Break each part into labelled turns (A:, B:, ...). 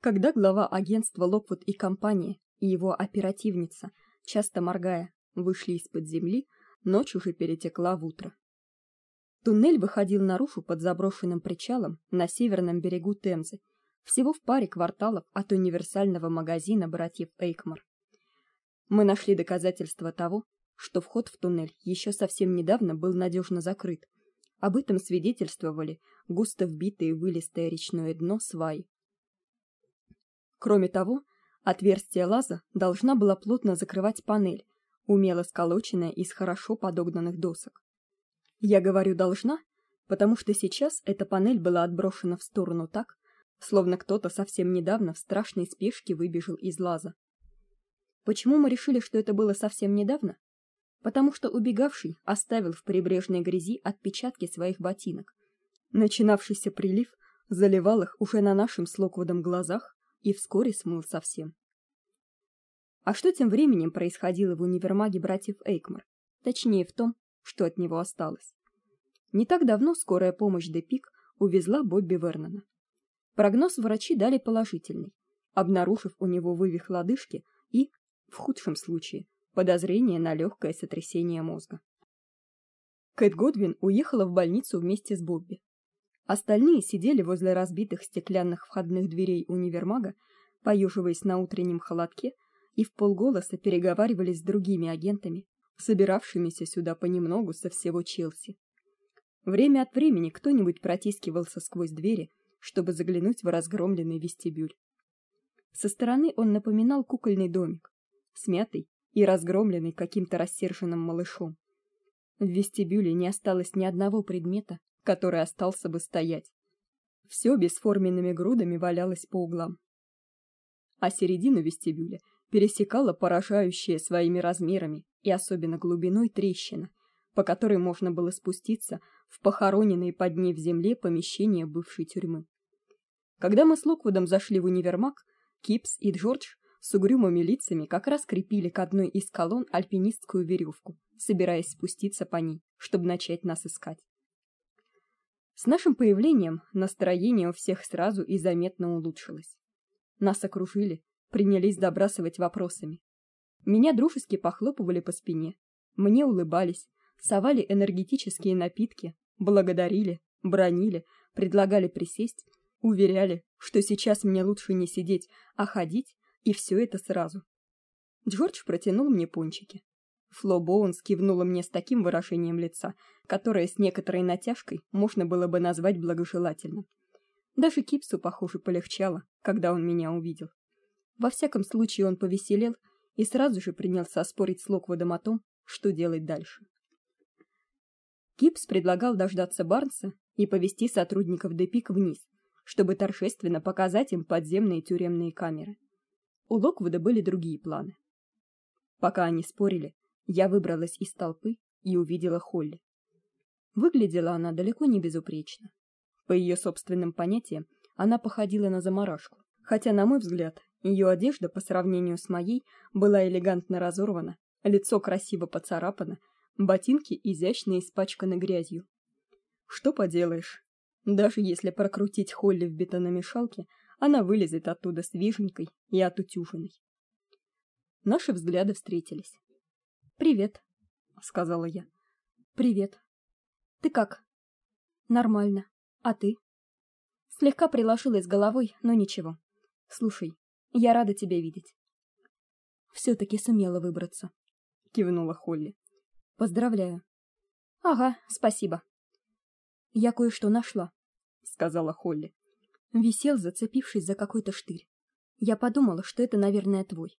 A: Когда глава агентства Локвуд и компания и его оперативница, часто моргая, вышли из-под земли, ночь уже перетекла в утро. Туннель выходил наружу под заброшенным причалом на северном берегу Темзы, всего в паре кварталов от универсального магазина братьев Эйкмар. Мы нашли доказательства того, что вход в туннель еще совсем недавно был надежно закрыт. Об этом свидетельствовали густо вбитые в вылистое речное дно сваи. Кроме того, отверстие лаза должна была плотно закрывать панель, умело сколоченная из хорошо подогнанных досок. Я говорю должна, потому что сейчас эта панель была отброшена в сторону так, словно кто-то совсем недавно в страшной спешке выбежал из лаза. Почему мы решили, что это было совсем недавно? Потому что убегавший оставил в прибрежной грязи отпечатки своих ботинок. Начинавшийся прилив заливал их уже на нашем с глазах, и вскоре смыл совсем. А что тем временем происходило в универмаге братьев Эйкмар? Точнее в том, что от него осталось. Не так давно скорая помощь Депик увезла Бобби Вернона. Прогноз врачи дали положительный, обнаружив у него вывих лодыжки и, в худшем случае, подозрение на легкое сотрясение мозга. Кэт Годвин уехала в больницу вместе с Бобби. Остальные сидели возле разбитых стеклянных входных дверей универмага, поюживаясь на утреннем холодке и в полголоса переговаривались с другими агентами, собиравшимися сюда понемногу со всего Челси. Время от времени кто-нибудь протискивался сквозь двери, чтобы заглянуть в разгромленный вестибюль. Со стороны он напоминал кукольный домик, смятый и разгромленный каким-то рассерженным малышом. В вестибюле не осталось ни одного предмета, который остался бы стоять. Все бесформенными грудами валялось по углам. А середину вестибюля пересекала поражающая своими размерами и особенно глубиной трещина, по которой можно было спуститься в похороненные под ней в земле помещения бывшей тюрьмы. Когда мы с Локвудом зашли в универмаг, Кипс и Джордж с угрюмыми лицами как раз крепили к одной из колонн альпинистскую веревку, собираясь спуститься по ней, чтобы начать нас искать. С нашим появлением настроение у всех сразу и заметно улучшилось. Нас окружили, принялись добрасывать вопросами. Меня дружески похлопывали по спине, мне улыбались, совали энергетические напитки, благодарили, бронили, предлагали присесть, уверяли, что сейчас мне лучше не сидеть, а ходить, и все это сразу. Джордж протянул мне пончики. Фло Боунс кивнула мне с таким выражением лица, которое с некоторой натяжкой можно было бы назвать благожелательным. Даже Кипсу, похоже, полегчало, когда он меня увидел. Во всяком случае, он повеселел и сразу же принялся спорить с Локвудом о том, что делать дальше. Кипс предлагал дождаться Барнса и повести сотрудников Депик вниз, чтобы торжественно показать им подземные тюремные камеры. У Локвуда были другие планы. Пока они спорили, я выбралась из толпы и увидела Холли. Выглядела она далеко не безупречно. По ее собственным понятиям, она походила на заморашку, хотя, на мой взгляд, ее одежда по сравнению с моей была элегантно разорвана, лицо красиво поцарапано, ботинки изящно испачканы грязью. Что поделаешь? Даже если прокрутить Холли в бетономешалке, она вылезет оттуда свеженькой и отутюженной. Наши взгляды встретились. Привет, сказала я. Привет. Ты как? Нормально. А ты? Слегка приложилась головой, но ничего. Слушай, я рада тебя видеть. все таки сумела выбраться, кивнула Холли. Поздравляю. Ага, спасибо. Я кое-что нашла, сказала Холли. Висел, зацепившись за какой-то штырь. Я подумала, что это, наверное, твой.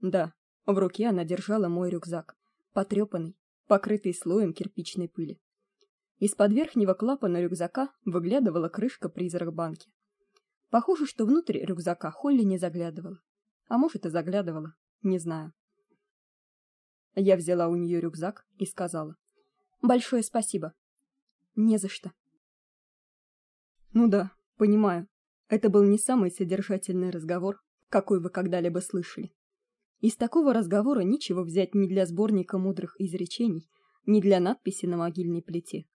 A: Да, в руке она держала мой рюкзак, потрепанный, покрытый слоем кирпичной пыли. Из-под верхнего клапана рюкзака выглядывала крышка призрак банки. Похоже, что внутрь рюкзака Холли не заглядывала. А может, и заглядывала, не знаю. Я взяла у нее рюкзак и сказала: "Большое спасибо". "Не за что". Ну да, понимаю. Это был не самый содержательный разговор, какой вы когда-либо слышали. Из такого разговора ничего взять ни для сборника мудрых изречений, ни для надписи на могильной плите.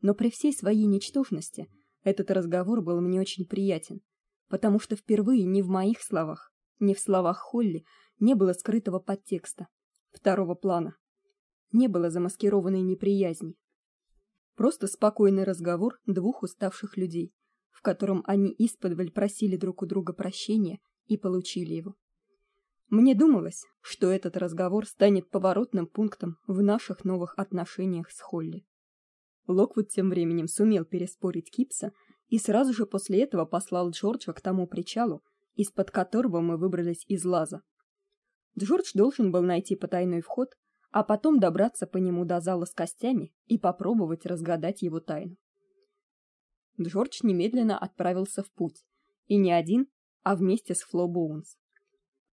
A: Но при всей своей ничтожности этот разговор был мне очень приятен, потому что впервые ни в моих словах, ни в словах Холли не было скрытого подтекста, второго плана. Не было замаскированной неприязни. Просто спокойный разговор двух уставших людей, в котором они исподволь просили друг у друга прощения и получили его. Мне думалось, что этот разговор станет поворотным пунктом в наших новых отношениях с Холли. Локвуд тем временем сумел переспорить Кипса и сразу же после этого послал Джорджа к тому причалу, из-под которого мы выбрались из лаза. Джордж должен был найти потайной вход, а потом добраться по нему до зала с костями и попробовать разгадать его тайну. Джордж немедленно отправился в путь, и не один, а вместе с Фло.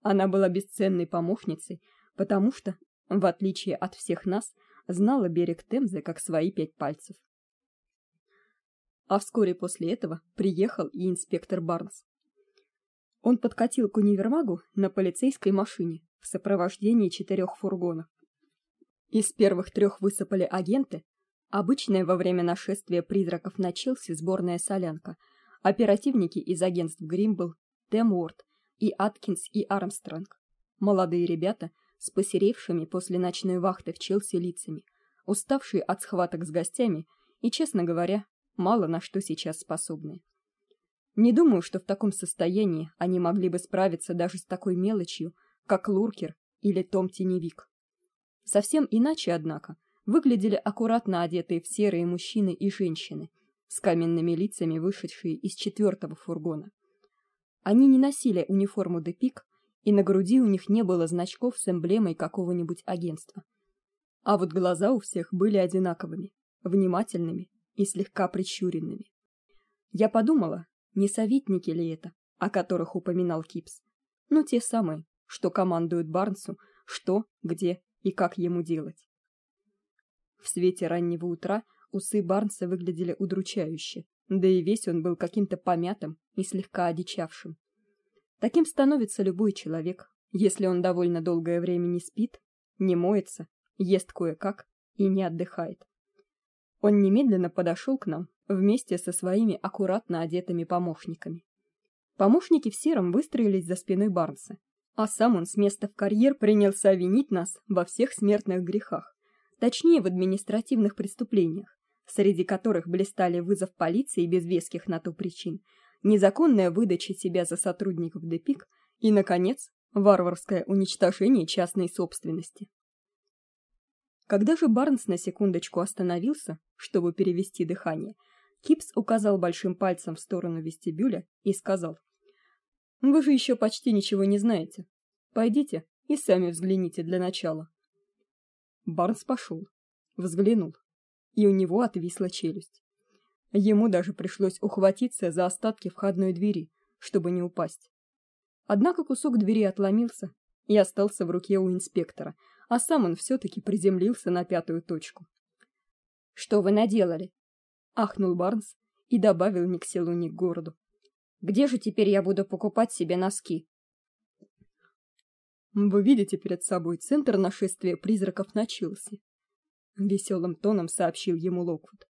A: Она была бесценной помощницей, потому что, в отличие от всех нас, знала берег Темзы как свои пять пальцев. А вскоре после этого приехал и инспектор Барнс. Он подкатил к универмагу на полицейской машине в сопровождении четырех фургонов. Из первых трех высыпали агенты, обычная во время нашествия призраков на сборная солянка, оперативники из агентств Гримбл, Темворд и Аткинс и Армстронг. Молодые ребята с посеревшими после ночной вахты в Челси лицами, уставшие от схваток с гостями и, честно говоря, мало на что сейчас способны. Не думаю, что в таком состоянии они могли бы справиться даже с такой мелочью, как луркер или том теневик. Совсем иначе, однако, выглядели аккуратно одетые в серые мужчины и женщины, с каменными лицами вышедшие из четвертого фургона. Они не носили униформу Депик, и на груди у них не было значков с эмблемой какого-нибудь агентства. А вот глаза у всех были одинаковыми, внимательными и слегка прищуренными. Я подумала, не советники ли это, о которых упоминал Кипс. Ну те самые, что командуют Барнсу, что, где и как ему делать. В свете раннего утра усы Барнса выглядели удручающе, да и весь он был каким-то помятым и слегка одичавшим. Таким становится любой человек, если он довольно долгое время не спит, не моется, ест кое-как и не отдыхает. Он немедленно подошел к нам вместе со своими аккуратно одетыми помощниками. Помощники в сером выстроились за спиной Барнса, а сам он с места в карьер принялся винить нас во всех смертных грехах, точнее в административных преступлениях, среди которых блистали вызов полиции без веских на то причин, незаконная выдача себя за сотрудников ДПИК и наконец, варварское уничтожение частной собственности. Когда же Барнс на секундочку остановился, чтобы перевести дыхание, Кипс указал большим пальцем в сторону вестибюля и сказал: вы же еще почти ничего не знаете. Пойдите и сами взгляните для начала. Барнс пошел, взглянул, и у него отвисла челюсть. Ему даже пришлось ухватиться за остатки входной двери, чтобы не упасть. Однако кусок двери отломился и остался в руке у инспектора, а сам он все таки приземлился на пятую точку. Что вы наделали? ахнул Барнс и добавил ни к селу, ни к городу. Где же теперь я буду покупать себе носки? Вы видите перед собой центр нашествия призраков на Челси, веселым тоном сообщил ему Локвуд.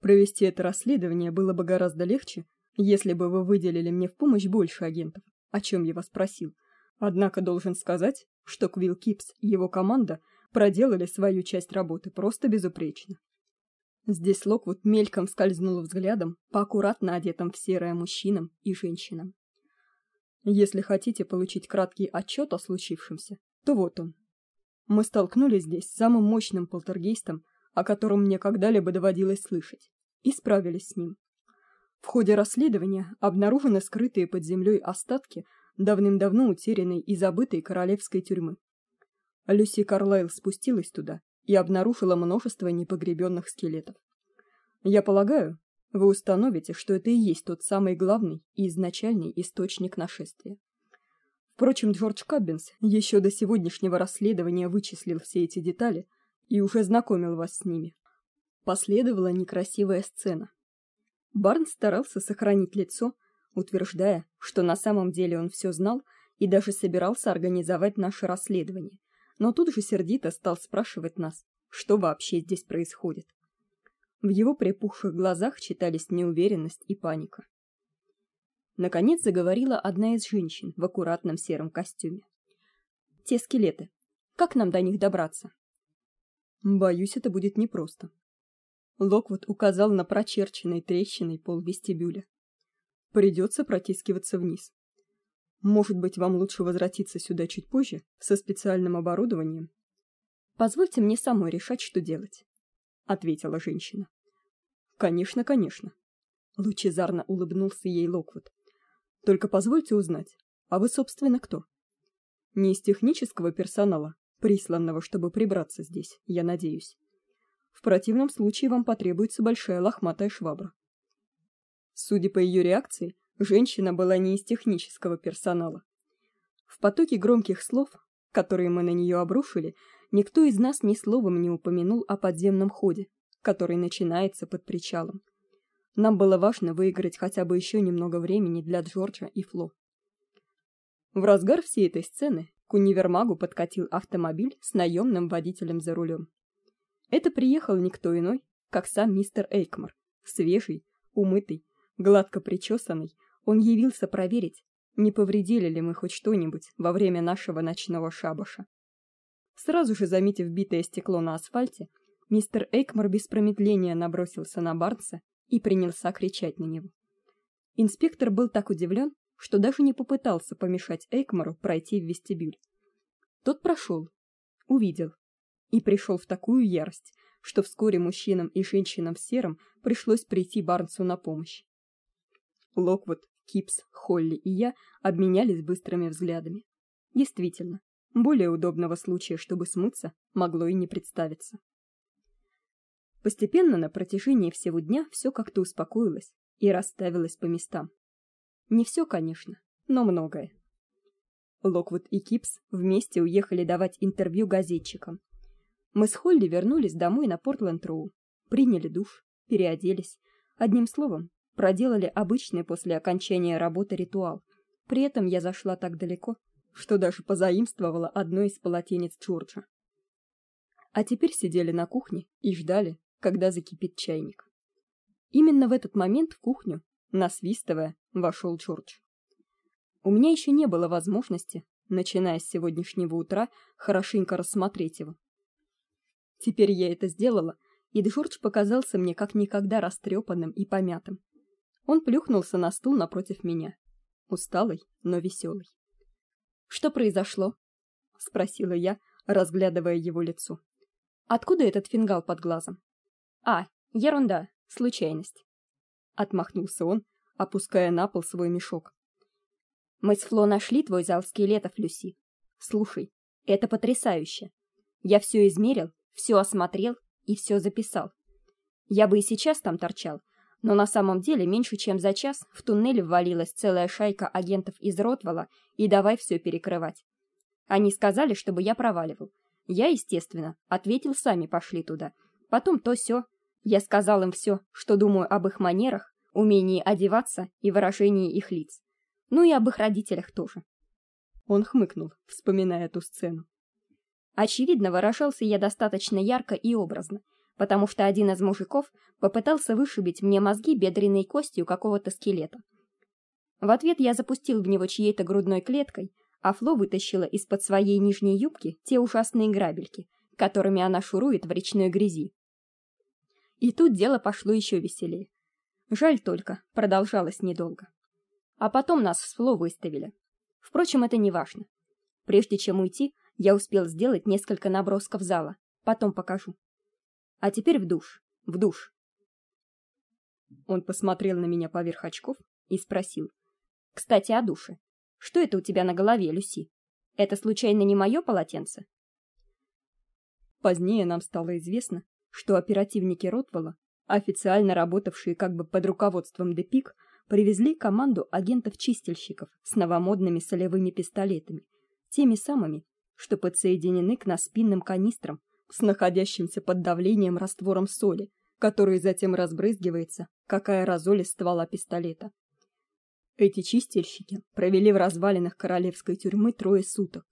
A: Провести это расследование было бы гораздо легче, если бы вы выделили мне в помощь больше агентов, о чем я вас просил. Однако должен сказать, что Квилл Кипс и его команда проделали свою часть работы просто безупречно. Здесь Локвуд мельком скользнул взглядом по аккуратно одетым в серое мужчинам и женщинам. Если хотите получить краткий отчет о случившемся, то вот он. Мы столкнулись здесь с самым мощным полтергейстом, о котором мне когда-либо доводилось слышать, и справились с ним. В ходе расследования обнаружены скрытые под землей остатки давным-давно утерянной и забытой королевской тюрьмы. Люси Карлайл спустилась туда и обнаружила множество непогребенных скелетов. Я полагаю, вы установите, что это и есть тот самый главный и изначальный источник нашествия. Впрочем, Джордж Каббинс еще до сегодняшнего расследования вычислил все эти детали и уже знакомил вас с ними. Последовала некрасивая сцена. Барн старался сохранить лицо, утверждая, что на самом деле он все знал и даже собирался организовать наше расследование но тут же сердито стал спрашивать нас, что вообще здесь происходит. В его припухших глазах читались неуверенность и паника. Наконец заговорила одна из женщин в аккуратном сером костюме. Те скелеты. Как нам до них добраться? Боюсь, это будет непросто. Локвуд указал на прочерченный трещиной пол вестибюля. Придется протискиваться вниз. Может быть, вам лучше возвратиться сюда чуть позже со специальным оборудованием. Позвольте мне самой решать, что делать, ответила женщина. Конечно, конечно. Лучезарно улыбнулся ей Локвуд. Только позвольте узнать, а вы собственно кто? Не из технического персонала, присланного, чтобы прибраться здесь, я надеюсь. В противном случае вам потребуется большая лохматая швабра. Судя по ее реакции, женщина была не из технического персонала. В потоке громких слов, которые мы на нее обрушили, никто из нас ни словом не упомянул о подземном ходе, который начинается под причалом. Нам было важно выиграть хотя бы еще немного времени для Джорджа и Фло. В разгар всей этой сцены к универмагу подкатил автомобиль с наемным водителем за рулем. Это приехал никто иной, как сам мистер Эйкмор, свежий, умытый, гладко причесанный. Он явился проверить, не повредили ли мы хоть что-нибудь во время нашего ночного шабаша. Сразу же заметив битое стекло на асфальте, мистер Эйкмор без промедления набросился на Барнса и принялся кричать на него. Инспектор был так удивлен, что даже не попытался помешать Эйкмору пройти в вестибюль. Тот прошел, увидел и пришел в такую ярость, что вскоре мужчинам и женщинам в сером пришлось прийти Барнсу на помощь. Локвуд, Кипс, Холли и я обменялись быстрыми взглядами. Действительно, более удобного случая, чтобы смыться, могло и не представиться. Постепенно на протяжении всего дня все как-то успокоилось и расставилось по местам. Не все, конечно, но многое. Локвуд и Кипс вместе уехали давать интервью газетчикам. Мы с Холли вернулись домой на Портленд-Роу, приняли душ, переоделись, одним словом, проделали обычный после окончания работы ритуал. При этом я зашла так далеко, что даже позаимствовала одно из полотенец Джорджа. А теперь сидели на кухне и ждали, когда закипит чайник. Именно в этот момент в кухню, насвистывая, вошел Джордж. У меня еще не было возможности, начиная с сегодняшнего утра, хорошенько рассмотреть его. Теперь я это сделала, и Джордж показался мне как никогда растрепанным и помятым. Он плюхнулся на стул напротив меня, усталый, но веселый. Что произошло? спросила я, разглядывая его лицо. Откуда этот фингал под глазом? А, ерунда, случайность. Отмахнулся он, опуская на пол свой мешок. Мы с Фло нашли твой зал скелетов, Люси. Слушай, это потрясающе. Я все измерил, все осмотрел и все записал. Я бы и сейчас там торчал, но на самом деле меньше чем за час в туннель ввалилась целая шайка агентов из Ротвала и давай все перекрывать. Они сказали, чтобы я проваливал. Я, естественно, ответил, сами пошли туда. Потом то все. Я сказал им все, что думаю об их манерах, умении одеваться и выражении их лиц. Ну и об их родителях тоже. Он хмыкнул, вспоминая ту сцену. Очевидно, выражался я достаточно ярко и образно, потому что один из мужиков попытался вышибить мне мозги бедренной костью какого-то скелета. В ответ я запустил в него чьей-то грудной клеткой, а Фло вытащила из-под своей нижней юбки те ужасные грабельки, которыми она шурует в речной грязи. И тут дело пошло еще веселее. Жаль только, продолжалось недолго. А потом нас с Фло выставили. Впрочем, это не важно. Прежде чем уйти, я успел сделать несколько набросков зала. Потом покажу. А теперь в душ. В душ. Он посмотрел на меня поверх очков и спросил: "Кстати, о душе. Что это у тебя на голове, Люси? Это случайно не мое полотенце?" Позднее нам стало известно, что оперативники Ротвелла, официально работавшие как бы под руководством Депик, привезли команду агентов-чистильщиков с новомодными солевыми пистолетами, теми самыми, что подсоединены к наспинным канистрам с находящимся под давлением раствором соли, который затем разбрызгивается, как аэрозоль из ствола пистолета. Эти чистильщики провели в развалинах королевской тюрьмы трое суток,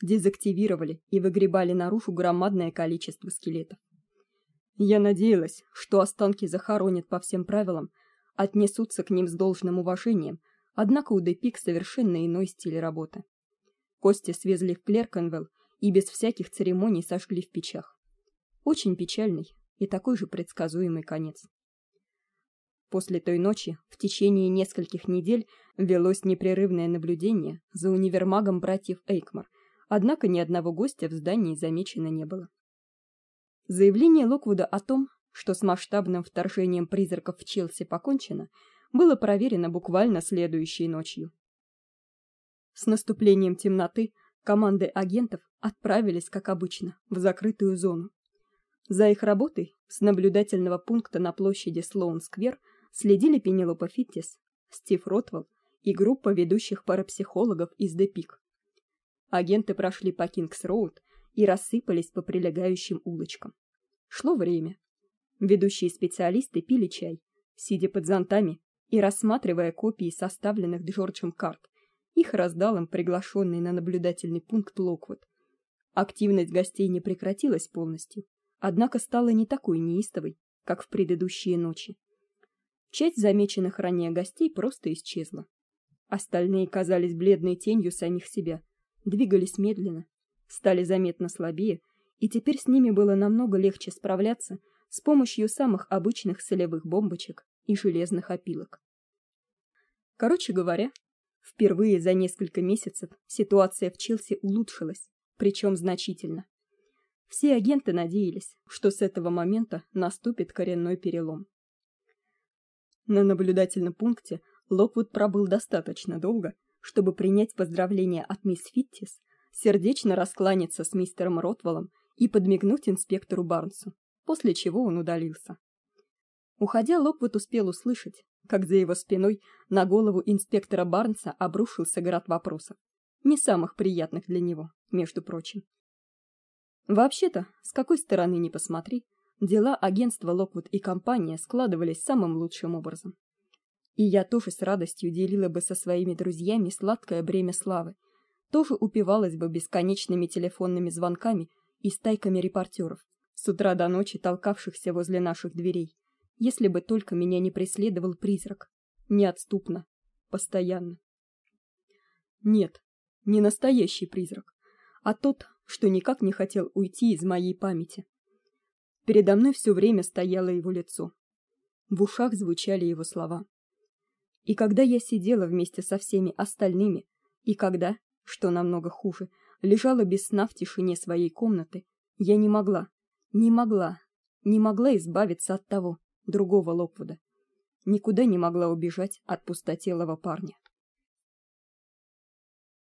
A: дезактивировали и выгребали наружу громадное количество скелетов. Я надеялась, что останки захоронят по всем правилам, отнесутся к ним с должным уважением, Однако у Депик совершенно иной стиль работы. Кости свезли в Клеркенвелл и без всяких церемоний сожгли в печах. Очень печальный и такой же предсказуемый конец. После той ночи в течение нескольких недель велось непрерывное наблюдение за универмагом братьев Эйкмар, однако ни одного гостя в здании замечено не было. Заявление Локвуда о том, что с масштабным вторжением призраков в Челси покончено, было проверено буквально следующей ночью. С наступлением темноты команды агентов отправились, как обычно, в закрытую зону. За их работой с наблюдательного пункта на площади Слоун-сквер следили Пенелопа Фиттис, Стив Ротвелл и группа ведущих парапсихологов из Депик. Агенты прошли по Кингс-роуд и рассыпались по прилегающим улочкам. Шло время. Ведущие специалисты пили чай, сидя под зонтами и рассматривая копии составленных Джорджем карт. Их раздал им приглашенный на наблюдательный пункт Локвуд. Активность гостей не прекратилась полностью, однако стала не такой неистовой, как в предыдущие ночи. Часть замеченных ранее гостей просто исчезла. Остальные казались бледной тенью самих себя, двигались медленно, стали заметно слабее, и теперь с ними было намного легче справляться с помощью самых обычных солевых бомбочек и железных опилок. Короче говоря, впервые за несколько месяцев ситуация в Челси улучшилась, причем значительно. Все агенты надеялись, что с этого момента наступит коренной перелом. На наблюдательном пункте Локвуд пробыл достаточно долго, чтобы принять поздравления от мисс Фиттис, сердечно раскланяться с мистером Ротвеллом и подмигнуть инспектору Барнсу, после чего он удалился. Уходя, Локвуд успел услышать, как за его спиной на голову инспектора Барнса обрушился град вопросов, не самых приятных для него, между прочим. Вообще-то, с какой стороны ни посмотри, дела агентства Локвуд и компания складывались самым лучшим образом. И я тоже с радостью делила бы со своими друзьями сладкое бремя славы, тоже упивалась бы бесконечными телефонными звонками и стайками репортеров, с утра до ночи толкавшихся возле наших дверей, если бы только меня не преследовал призрак, неотступно, постоянно. Нет, не настоящий призрак, а тот, что никак не хотел уйти из моей памяти. Передо мной все время стояло его лицо. В ушах звучали его слова. И когда я сидела вместе со всеми остальными, и когда, что намного хуже, лежала без сна в тишине своей комнаты, я не могла, не могла, не могла избавиться от того, другого Локвуда. Никуда не могла убежать от пустотелого парня.